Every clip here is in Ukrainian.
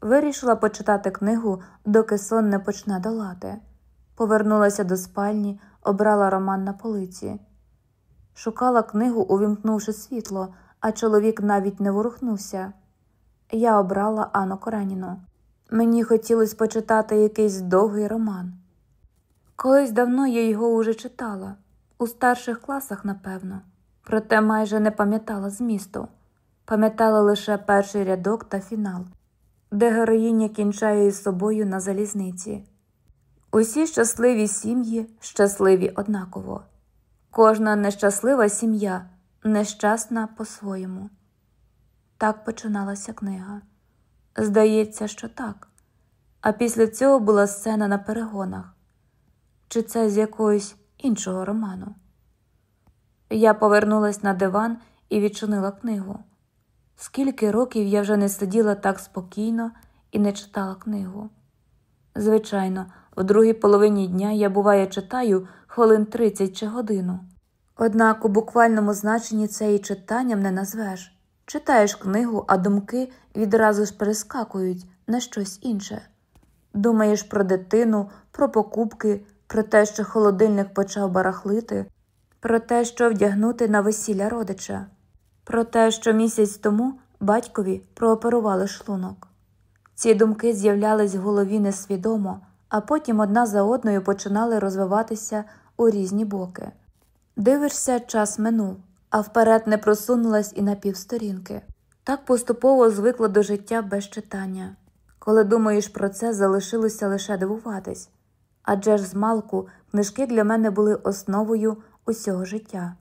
Вирішила почитати книгу, доки сон не почне долати. Повернулася до спальні, обрала роман на полиці. Шукала книгу, увімкнувши світло, а чоловік навіть не ворухнувся. Я обрала Анну Кореніну. Мені хотілося почитати якийсь довгий роман. Колись давно я його уже читала, у старших класах, напевно, проте майже не пам'ятала змісту, пам'ятала лише перший рядок та фінал, де героїня кінчає із собою на залізниці. Усі щасливі сім'ї щасливі однаково, кожна нещаслива сім'я нещасна по-своєму. Так починалася книга. Здається, що так. А після цього була сцена на перегонах. Чи це з якогось іншого роману? Я повернулась на диван і відчинила книгу. Скільки років я вже не сиділа так спокійно і не читала книгу. Звичайно, в другій половині дня я буває читаю хвилин 30 чи годину. Однак у буквальному значенні це і читанням не назвеш. Читаєш книгу, а думки відразу ж перескакують на щось інше. Думаєш про дитину, про покупки, про те, що холодильник почав барахлити, про те, що вдягнути на весілля родича, про те, що місяць тому батькові прооперували шлунок. Ці думки з'являлись в голові несвідомо, а потім одна за одною починали розвиватися у різні боки. Дивишся, час минув, а вперед не просунулась і на півсторінки. Так поступово звикла до життя без читання. Коли думаєш про це, залишилося лише дивуватись адже ж змалку книжки для мене були основою усього життя.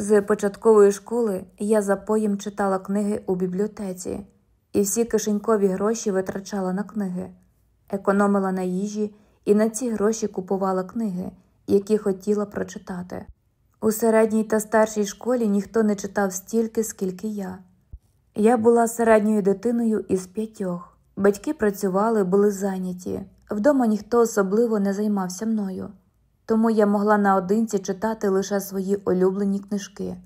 З початкової школи я за поєм читала книги у бібліотеці і всі кишенькові гроші витрачала на книги, економила на їжі і на ці гроші купувала книги, які хотіла прочитати. У середній та старшій школі ніхто не читав стільки, скільки я. Я була середньою дитиною із п'ятьох. Батьки працювали, були зайняті, вдома ніхто особливо не займався мною, тому я могла наодинці читати лише свої улюблені книжки.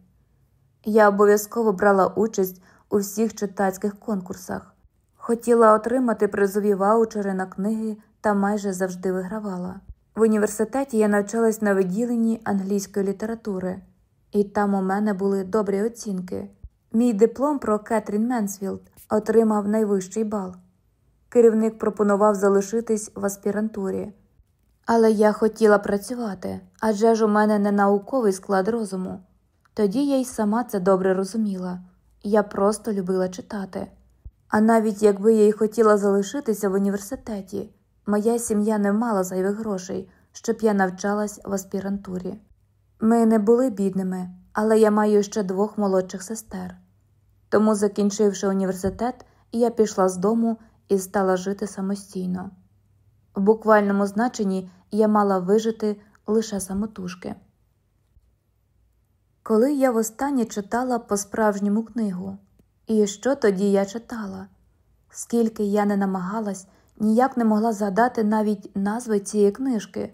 Я обов'язково брала участь у всіх читацьких конкурсах, хотіла отримати призові ваучери на книги та майже завжди вигравала. В університеті я навчалась на виділенні англійської літератури, і там у мене були добрі оцінки. Мій диплом про Кетрін Менсфілд отримав найвищий бал. Керівник пропонував залишитись в аспірантурі. Але я хотіла працювати адже ж у мене не науковий склад розуму. Тоді я й сама це добре розуміла я просто любила читати. А навіть якби я й хотіла залишитися в університеті, моя сім'я не мала зайвих грошей, щоб я навчалась в аспірантурі. Ми не були бідними, але я маю ще двох молодших сестер. Тому, закінчивши університет, я пішла з дому і стала жити самостійно. В буквальному значенні я мала вижити лише самотужки. Коли я востаннє читала по справжньому книгу, і що тоді я читала? Скільки я не намагалась, ніяк не могла згадати навіть назви цієї книжки.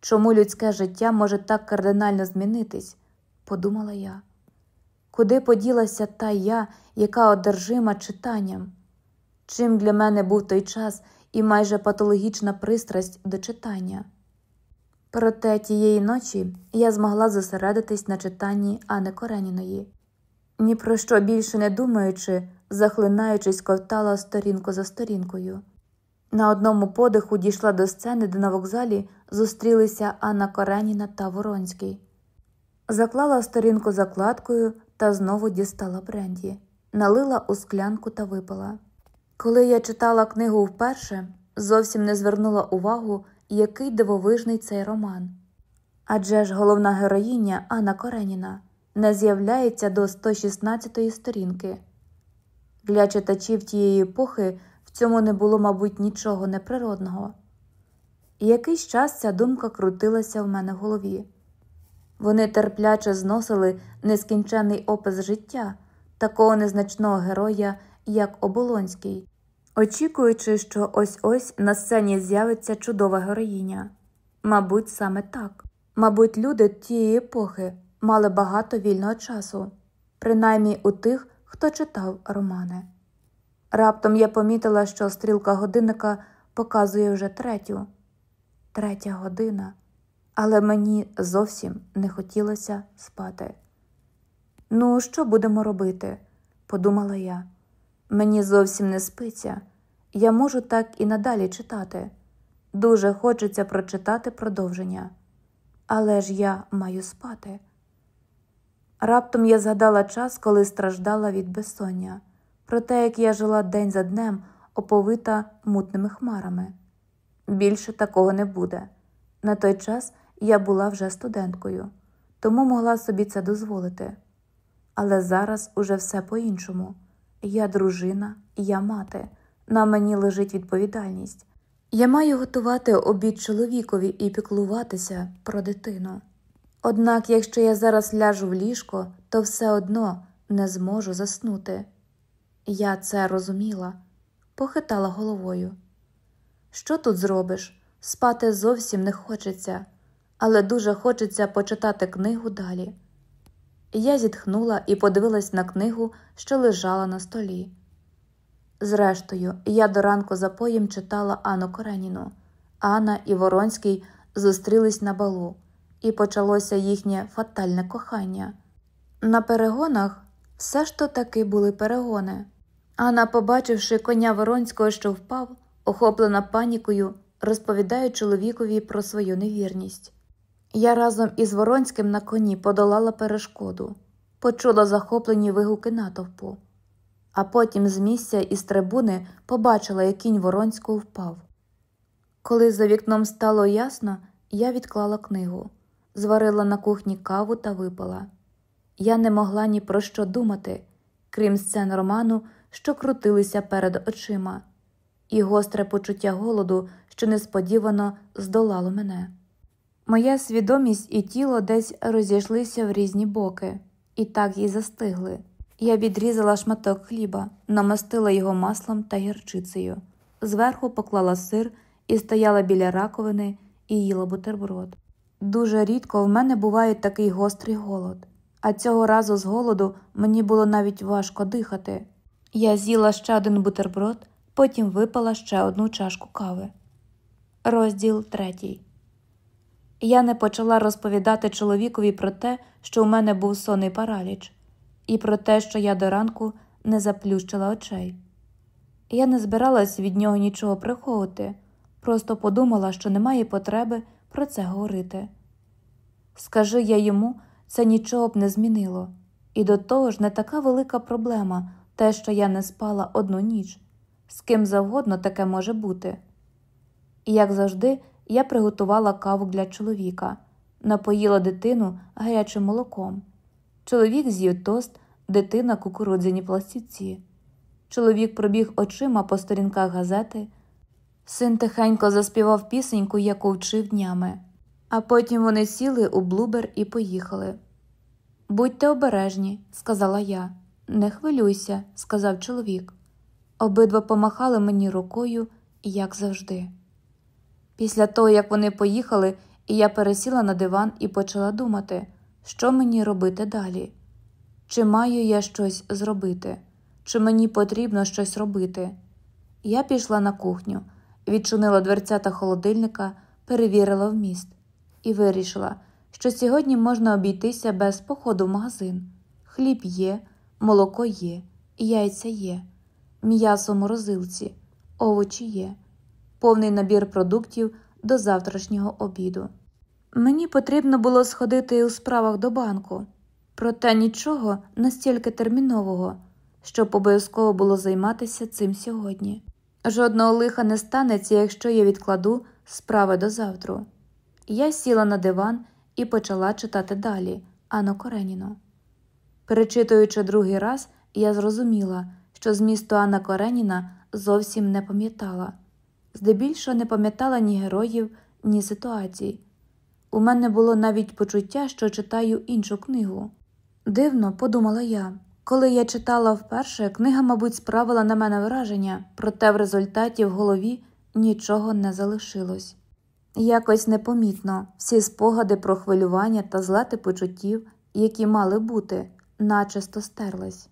Чому людське життя може так кардинально змінитись? подумала я. Куди поділася та я, яка одержима читанням? Чим для мене був той час і майже патологічна пристрасть до читання? Проте тієї ночі я змогла зосередитись на читанні Ани Кореніної. Ні про що більше не думаючи, захлинаючись, ковтала сторінку за сторінкою. На одному подиху дійшла до сцени, де на вокзалі зустрілися Анна Кореніна та Воронський. Заклала сторінку закладкою та знову дістала бренді, налила у склянку та випила. Коли я читала книгу вперше, зовсім не звернула увагу, який дивовижний цей роман. Адже ж головна героїня Анна Кореніна не з'являється до 116-ї сторінки. Для читачів тієї епохи в цьому не було, мабуть, нічого неприродного. І якийсь час ця думка крутилася в мене в голові. Вони терпляче зносили нескінченний опис життя такого незначного героя, як Оболонський, очікуючи, що ось ось на сцені з'явиться чудова героїня. Мабуть, саме так. Мабуть, люди тієї епохи мали багато вільного часу, принаймні у тих, хто читав романи. Раптом я помітила, що стрілка годинника показує вже третю, третя година, але мені зовсім не хотілося спати. Ну, що будемо робити? подумала я. Мені зовсім не спиться, я можу так і надалі читати. Дуже хочеться прочитати продовження, але ж я маю спати. Раптом я згадала час, коли страждала від безсоння, про те, як я жила день за днем, оповита мутними хмарами. Більше такого не буде. На той час я була вже студенткою, тому могла собі це дозволити. Але зараз уже все по-іншому. Я дружина, я мати, на мені лежить відповідальність. Я маю готувати обід чоловікові і піклуватися про дитину. Однак, якщо я зараз ляжу в ліжко, то все одно не зможу заснути. Я це розуміла, похитала головою. Що тут зробиш? Спати зовсім не хочеться, але дуже хочеться почитати книгу далі. Я зітхнула і подивилась на книгу, що лежала на столі. Зрештою, я до ранку за поєм читала Анну Кореніну. Анна і Воронський зустрілись на балу, і почалося їхнє фатальне кохання. На перегонах все ж то таки були перегони. Анна, побачивши коня Воронського, що впав, охоплена панікою, розповідає чоловікові про свою невірність. Я разом із Воронським на коні подолала перешкоду, почула захоплені вигуки натовпу, а потім з місця із трибуни побачила, як кінь Воронського впав. Коли за вікном стало ясно, я відклала книгу, зварила на кухні каву та випила. Я не могла ні про що думати, крім сцен роману, що крутилися перед очима, і гостре почуття голоду, що несподівано здолало мене. Моя свідомість і тіло десь розійшлися в різні боки, і так і застигли. Я відрізала шматок хліба, намастила його маслом та гірчицею, зверху поклала сир і стояла біля раковини і їла бутерброд. Дуже рідко в мене буває такий гострий голод, а цього разу з голоду мені було навіть важко дихати. Я з'їла ще один бутерброд, потім випила ще одну чашку кави. Розділ третій. Я не почала розповідати чоловікові про те, що у мене був сонний параліч, і про те, що я до ранку не заплющила очей. Я не збиралась від нього нічого приховувати, просто подумала, що немає потреби про це говорити. Скажи я йому, це нічого б не змінило, і до того ж не така велика проблема те, що я не спала одну ніч, з ким завгодно таке може бути. І, як завжди, я приготувала каву для чоловіка, напоїла дитину гарячим молоком. Чоловік з'їв тост, дитина кукурудзяні пластівці. Чоловік пробіг очима по сторінках газети. Син тихенько заспівав пісеньку, яку вчив днями, а потім вони сіли у блубер і поїхали. Будьте обережні, сказала я. Не хвилюйся, сказав чоловік. Обидва помахали мені рукою, як завжди. Після того, як вони поїхали, і я пересіла на диван і почала думати, що мені робити далі. Чи маю я щось зробити, чи мені потрібно щось робити. Я пішла на кухню, відчинила дверцята холодильника, перевірила вміст і вирішила, що сьогодні можна обійтися без походу в магазин. Хліб є, молоко є, яйця є, м'ясо в морозилці, овочі є повний набір продуктів до завтрашнього обіду. Мені потрібно було сходити у справах до банку, проте нічого настільки термінового, щоб обов'язково було займатися цим сьогодні. Жодного лиха не станеться, якщо я відкладу справи до завтра. Я сіла на диван і почала читати далі Анну Кореніну. Перечитуючи другий раз, я зрозуміла, що змісту Анна Кореніна зовсім не пам'ятала здебільшого не пам'ятала ні героїв, ні ситуацій. У мене було навіть почуття, що читаю іншу книгу. Дивно, подумала я. Коли я читала вперше, книга, мабуть, справила на мене враження, проте в результаті в голові нічого не залишилось. Якось непомітно всі спогади про хвилювання та злети почуттів, які мали бути, начисто стерлись.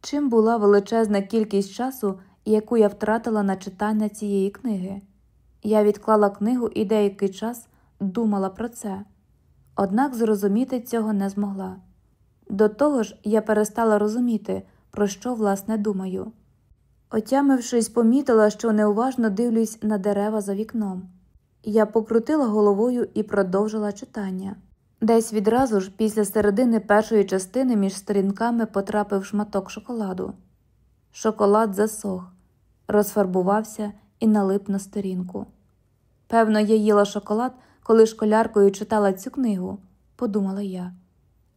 Чим була величезна кількість часу, яку я втратила на читання цієї книги. Я відклала книгу і деякий час думала про це, однак зрозуміти цього не змогла. До того ж, я перестала розуміти, про що власне думаю. Отямившись, помітила, що неуважно дивлюсь на дерева за вікном. Я покрутила головою і продовжила читання. Десь відразу ж після середини першої частини між сторінками потрапив шматок шоколаду. Шоколад засох, розфарбувався і налип на сторінку. Певно, я їла шоколад, коли школяркою читала цю книгу, подумала я.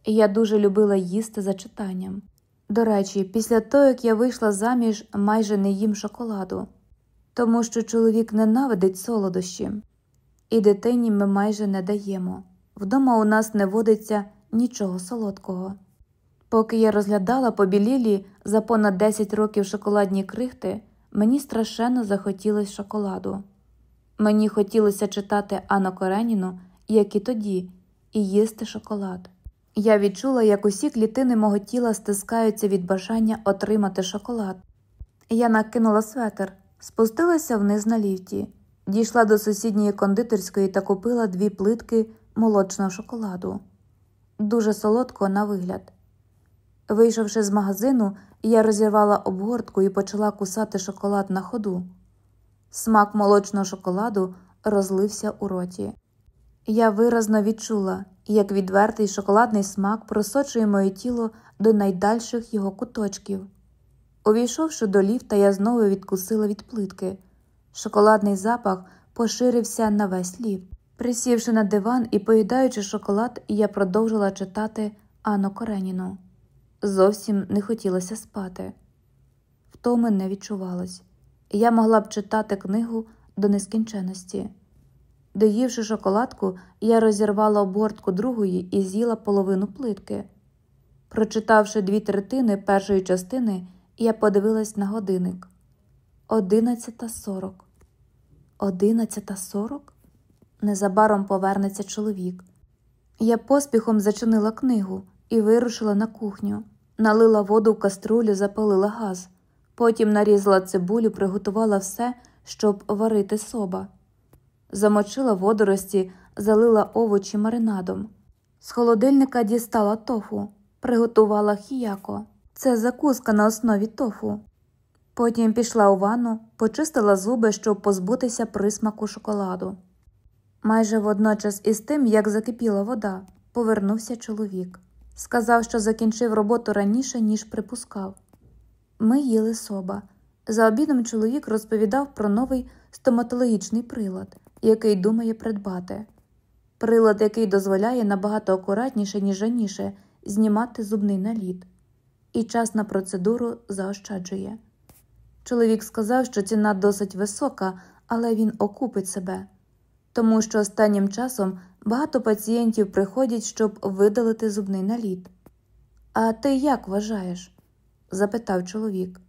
І я дуже любила їсти за читанням. До речі, після того, як я вийшла заміж, майже не їм шоколаду, тому що чоловік ненавидить солодощі, і дитині ми майже не даємо. Вдома у нас не водиться нічого солодкого. Поки я розглядала побілілі за понад 10 років шоколадні крихти, мені страшенно захотілося шоколаду. Мені хотілося читати Анну Кареніну, як і тоді, і їсти шоколад. Я відчула, як усі клітини мого тіла стискаються від бажання отримати шоколад. Я накинула светр, спустилася вниз на ліфті, дійшла до сусідньої кондитерської та купила дві плитки молочного шоколаду, дуже солодкого на вигляд. Вийшовши з магазину, я розірвала обгортку і почала кусати шоколад на ходу. Смак молочного шоколаду розлився у роті. Я виразно відчула, як відвертий шоколадний смак просочує моє тіло до найдальших його куточків. Увійшовши до ліфта, я знову відкусила від плитки. Шоколадний запах поширився на весь ліфт. Присівши на диван і поїдаючи шоколад, я продовжила читати Анну Кореніну. Зовсім не хотілося спати. Втоми не відчувалось. Я могла б читати книгу до нескінченності. Доївши шоколадку, я розірвала обгортку другої і з'їла половину плитки. Прочитавши дві третини першої частини, я подивилась на годинник. Одинадцята сорок. Одинадцята сорок? Незабаром повернеться чоловік. Я поспіхом зачинила книгу і вирушила на кухню, налила воду в каструлю, запалила газ, потім нарізала цибулю, приготувала все, щоб варити соба замочила водорості, залила овочі маринадом. З холодильника дістала тофу, приготувала хіяко. Це закуска на основі тофу. Потім пішла у ванну, почистила зуби, щоб позбутися присмаку шоколаду. Майже водночас із тим, як закипіла вода, повернувся чоловік. Сказав, що закінчив роботу раніше, ніж припускав. Ми їли соба. За обідом чоловік розповідав про новий стоматологічний прилад, який думає придбати, прилад, який дозволяє набагато акуратніше, ніж раніше, знімати зубний наліт, і час на процедуру заощаджує. Чоловік сказав, що ціна досить висока, але він окупить себе, тому що останнім часом багато пацієнтів приходять, щоб видалити зубний наліт. А ти як вважаєш? запитав чоловік.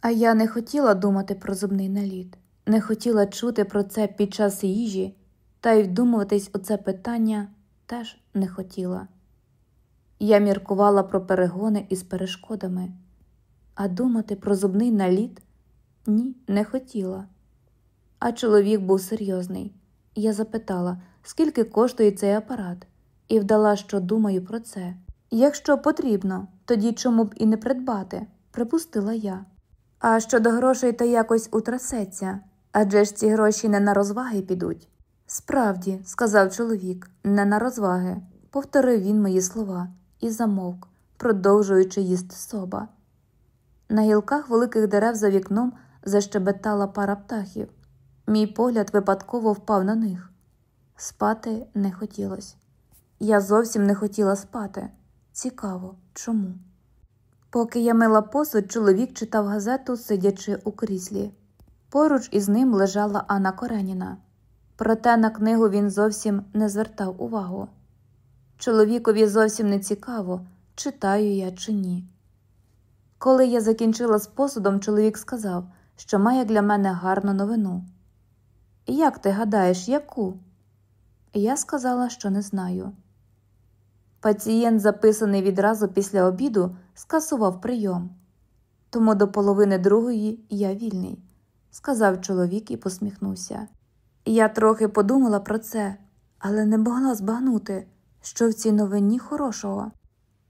А я не хотіла думати про зубний наліт не хотіла чути про це під час їжі, та й вдумуватись у це питання теж не хотіла. Я міркувала про перегони із перешкодами, а думати про зубний наліт ні, не хотіла. А чоловік був серйозний. Я запитала, скільки коштує цей апарат, і вдала, що думаю про це. Якщо потрібно, тоді чому б і не придбати, припустила я. А щодо грошей, то якось утрасеться. Адже ж ці гроші не на розваги підуть. Справді, сказав чоловік, не на розваги, повторив він мої слова і замовк, продовжуючи їсти соба. На гілках великих дерев за вікном защебетала пара птахів. Мій погляд випадково впав на них. Спати не хотілося. Я зовсім не хотіла спати. Цікаво, чому? Поки я мила посуд, чоловік читав газету, сидячи у кріслі. Поруч із ним лежала Анна Кореніна, проте на книгу він зовсім не звертав увагу. Чоловікові зовсім не цікаво, читаю я чи ні. Коли я закінчила з посудом, чоловік сказав, що має для мене гарну новину. Як ти гадаєш, яку? Я сказала, що не знаю. Пацієнт, записаний відразу після обіду, скасував прийом. тому до половини другої я вільний, сказав чоловік і посміхнувся. Я трохи подумала про це, але не могла збагнути, що в цій новині хорошого.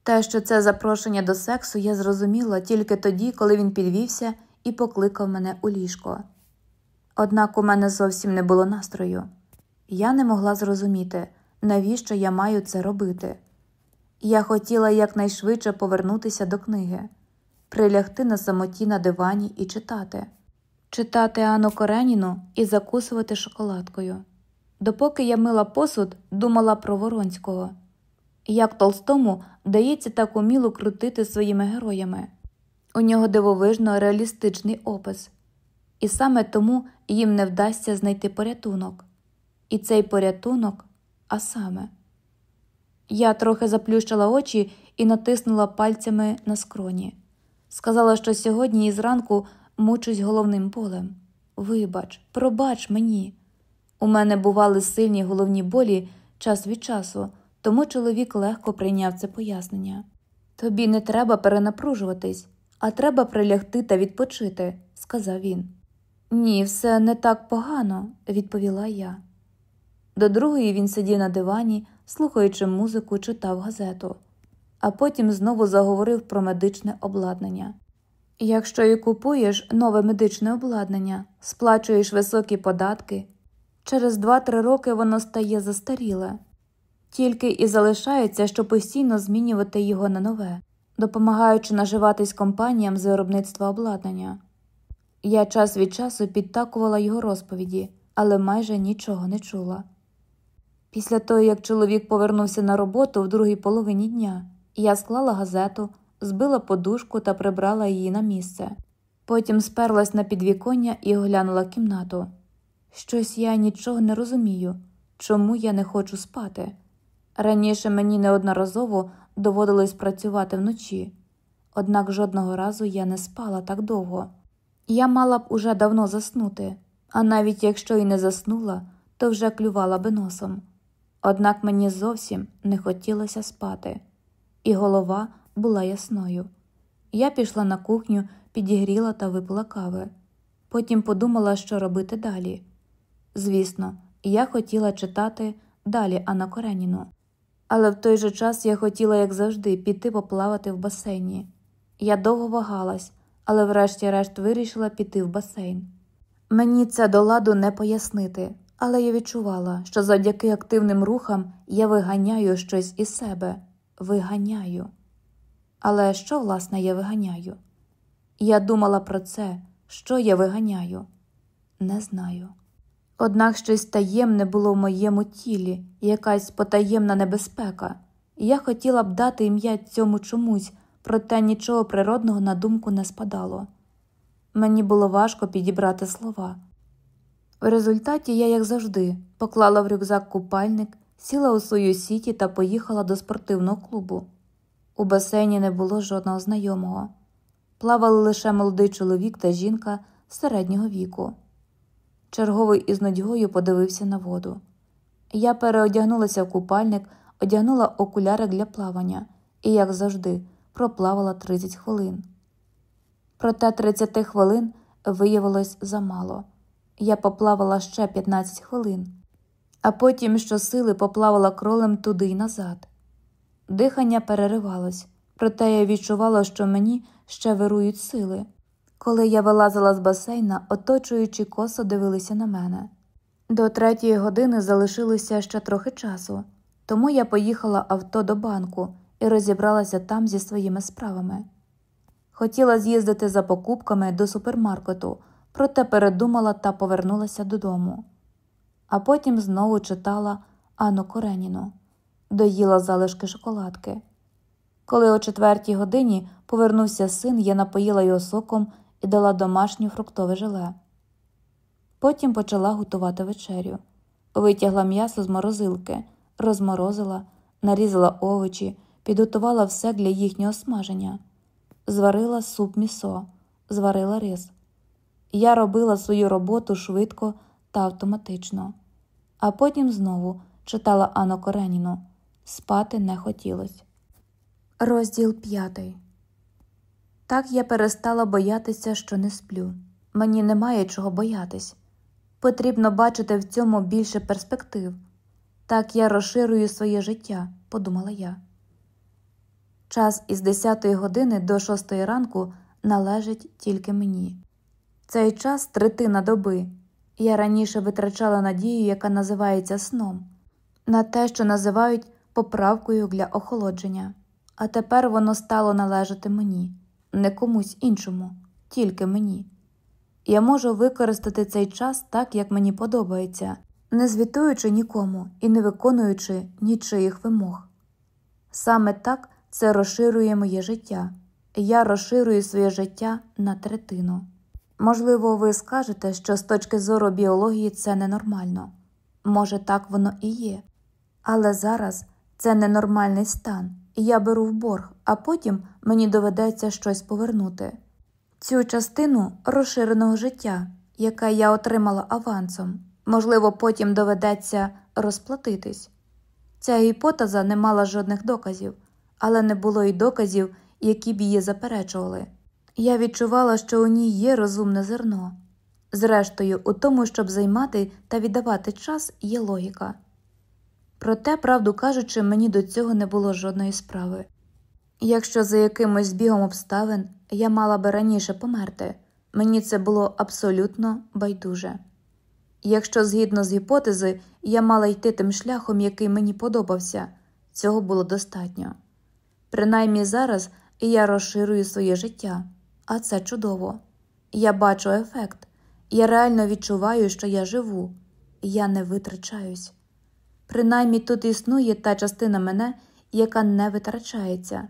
Те, що це запрошення до сексу, я зрозуміла тільки тоді, коли він підвівся і покликав мене у ліжко. Однак у мене зовсім не було настрою. Я не могла зрозуміти, навіщо я маю це робити. Я хотіла якнайшвидше повернутися до книги, прилягти на самоті на дивані і читати, читати Анну Кареніну і закусувати шоколадкою. Допоки я мила посуд, думала про Воронського. Як Толстому вдається так уміло крутити своїми героями. У нього дивовижно реалістичний опис, і саме тому їм не вдасться знайти порятунок. І цей порятунок, а саме. Я трохи заплющила очі і натиснула пальцями на скроні. Сказала, що сьогодні і зранку мучусь головним болем. Вибач, пробач мені. У мене бували сильні головні болі час від часу, тому чоловік легко прийняв це пояснення. Тобі не треба перенапружуватись, а треба прилягти та відпочити, сказав він. Ні, все не так погано, відповіла я. До другої він сидів на дивані, слухаючи музику, читав газету, а потім знову заговорив про медичне обладнання. Якщо і купуєш нове медичне обладнання, сплачуєш високі податки, через 2-3 роки воно стає застаріле, тільки і залишається, що постійно змінювати його на нове, допомагаючи наживатись компаніям з виробництва обладнання. Я час від часу підтакувала його розповіді, але майже нічого не чула. Після того, як чоловік повернувся на роботу в другій половині дня, я склала газету, збила подушку та прибрала її на місце. Потім сперлась на підвіконня і оглянула кімнату. Щось я нічого не розумію, чому я не хочу спати. Раніше мені неодноразово доводилось працювати вночі, однак жодного разу я не спала так довго. Я мала б уже давно заснути, а навіть якщо і не заснула, то вже клювала би носом. Однак мені зовсім не хотілося спати, і голова була ясною. Я пішла на кухню, підігріла та випила кави. Потім подумала, що робити далі. Звісно, я хотіла читати далі Анна Кореніну, але в той же час я хотіла, як завжди, піти поплавати в басейні. Я довго вагалась, але врешті-решт вирішила піти в басейн. Мені це до ладу не пояснити, але я відчувала, що завдяки активним рухам я виганяю щось із себе, виганяю. Але що, власне, я виганяю? Я думала про це, що я виганяю, не знаю. Однак щось таємне було в моєму тілі, якась потаємна небезпека, я хотіла б дати ім'я цьому чомусь, проте нічого природного на думку не спадало. Мені було важко підібрати слова. В результаті я, як завжди, поклала в рюкзак купальник, сіла у свою сіті та поїхала до спортивного клубу. У басейні не було жодного знайомого. Плавали лише молодий чоловік та жінка середнього віку. Черговий із нудьгою подивився на воду. Я переодягнулася в купальник, одягнула окуляри для плавання і, як завжди, проплавала 30 хвилин. Проте 30 хвилин виявилось замало. Я поплавала ще 15 хвилин, а потім щосили поплавала кролем туди й назад. Дихання переривалось, проте я відчувала, що мені ще вирують сили. Коли я вилазила з басейна, оточуючи косо дивилися на мене. До третьої години залишилося ще трохи часу, тому я поїхала авто до банку і розібралася там зі своїми справами. Хотіла з'їздити за покупками до супермаркету, проте передумала та повернулася додому. А потім знову читала Анну Кореніну, доїла залишки шоколадки. Коли о четвертій годині повернувся син, я напоїла його соком і дала домашнє фруктове желе. Потім почала готувати вечерю, витягла м'ясо з морозилки, розморозила, нарізала овочі, підготувала все для їхнього смаження, зварила суп місо, зварила рис. Я робила свою роботу швидко та автоматично, а потім знову читала Анну Кореніну. Спати не хотілося. Розділ п'ятий. Так я перестала боятися, що не сплю. Мені немає чого боятись. Потрібно бачити в цьому більше перспектив. Так я розширюю своє життя, подумала я. Час із 10 години до 6 ранку належить тільки мені. Цей час третина доби. Я раніше витрачала надію, яка називається сном, на те, що називають поправкою для охолодження, а тепер воно стало належати мені, не комусь іншому, тільки мені. Я можу використати цей час так, як мені подобається, не звітуючи нікому і не виконуючи нічиїх вимог. Саме так це розширює моє життя, я розширюю своє життя на третину. Можливо, ви скажете, що з точки зору біології це ненормально. Може, так воно і є. Але зараз це ненормальний стан, я беру в борг, а потім мені доведеться щось повернути. Цю частину розширеного життя, яке я отримала авансом, можливо, потім доведеться розплатитись. Ця гіпотеза не мала жодних доказів, але не було й доказів, які б її заперечували. Я відчувала, що у ній є розумне зерно. Зрештою, у тому, щоб займати та віддавати час, є логіка. Проте, правду кажучи, мені до цього не було жодної справи. Якщо за якимось збігом обставин я мала би раніше померти, мені це було абсолютно байдуже. Якщо, згідно з гіпотези, я мала йти тим шляхом, який мені подобався, цього було достатньо. Принаймні зараз я розширюю своє життя, а це чудово. Я бачу ефект, я реально відчуваю, що я живу, я не витрачаюсь. Принаймні тут існує та частина мене, яка не витрачається.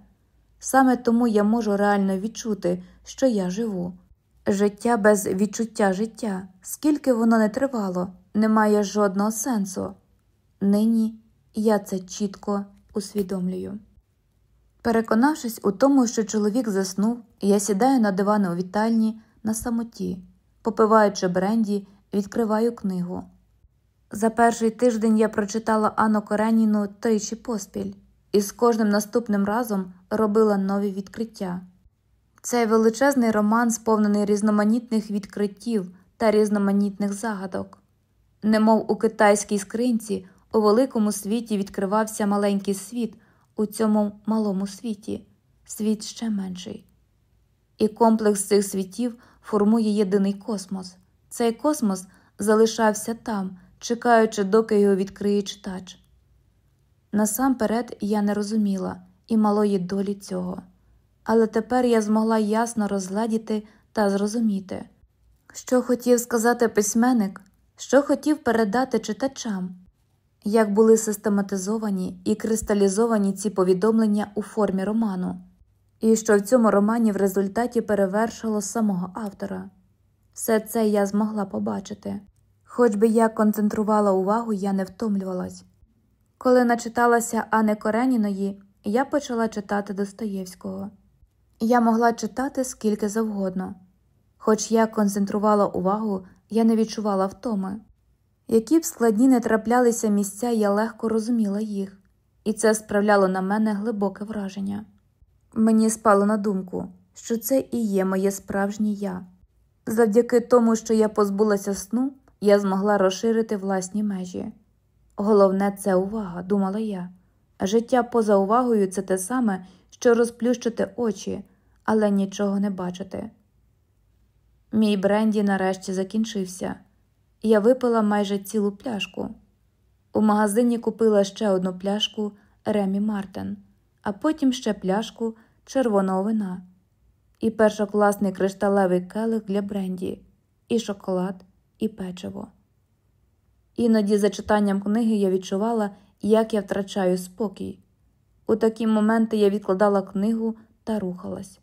Саме тому я можу реально відчути, що я живу. Життя без відчуття життя, скільки воно не тривало, не має жодного сенсу. Нині я це чітко усвідомлюю. Переконавшись у тому, що чоловік заснув, я сідаю на диван у вітальні на самоті, попиваючи бренді, відкриваю книгу. За перший тиждень я прочитала Анну Кореніну тричі поспіль, і з кожним наступним разом робила нові відкриття. Цей величезний роман сповнений різноманітних відкриттів та різноманітних загадок. Немов у китайській скринці, у великому світі відкривався маленький світ у цьому малому світі, світ ще менший. І комплекс цих світів формує єдиний космос. Цей космос залишався там, чекаючи, доки його відкриє читач. Насамперед я не розуміла і малої долі цього, але тепер я змогла ясно розгледіти та зрозуміти, що хотів сказати письменник, що хотів передати читачам, як були систематизовані і кристалізовані ці повідомлення у формі роману, і що в цьому романі в результаті перевершило самого автора. Все це я змогла побачити. Хоч би я концентрувала увагу, я не втомлювалась. Коли начиталася Ани Кореніної, я почала читати Достоєвського. Я могла читати скільки завгодно, хоч я концентрувала увагу, я не відчувала втоми. Які б складні не траплялися місця, я легко розуміла їх, і це справляло на мене глибоке враження. Мені спало на думку, що це і є моє справжнє я. Завдяки тому, що я позбулася сну, я змогла розширити власні межі. Головне, це увага, думала я. Життя поза увагою це те саме, що розплющити очі, але нічого не бачити. Мій бренді нарешті закінчився. Я випила майже цілу пляшку. У магазині купила ще одну пляшку Ремі Мартен, а потім ще пляшку червоного вина, і першокласний кришталевий келих для бренді, і шоколад, і печиво. Іноді за читанням книги я відчувала, як я втрачаю спокій. У такі моменти я відкладала книгу та рухалась,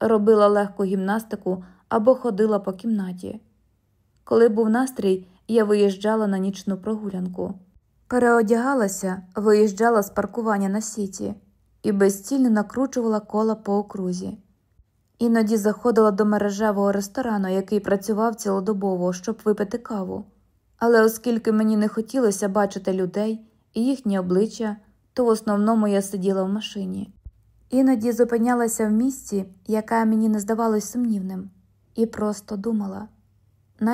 робила легку гімнастику або ходила по кімнаті. Коли був настрій, я виїжджала на нічну прогулянку. Переодягалася, виїжджала з паркування на сіті і безцільно накручувала кола по окрузі. Іноді заходила до мережевого ресторану, який працював цілодобово, щоб випити каву. Але оскільки мені не хотілося бачити людей і їхні обличчя, то в основному я сиділа в машині. Іноді зупинялася в місці, яке мені не здавалось сумнівним, і просто думала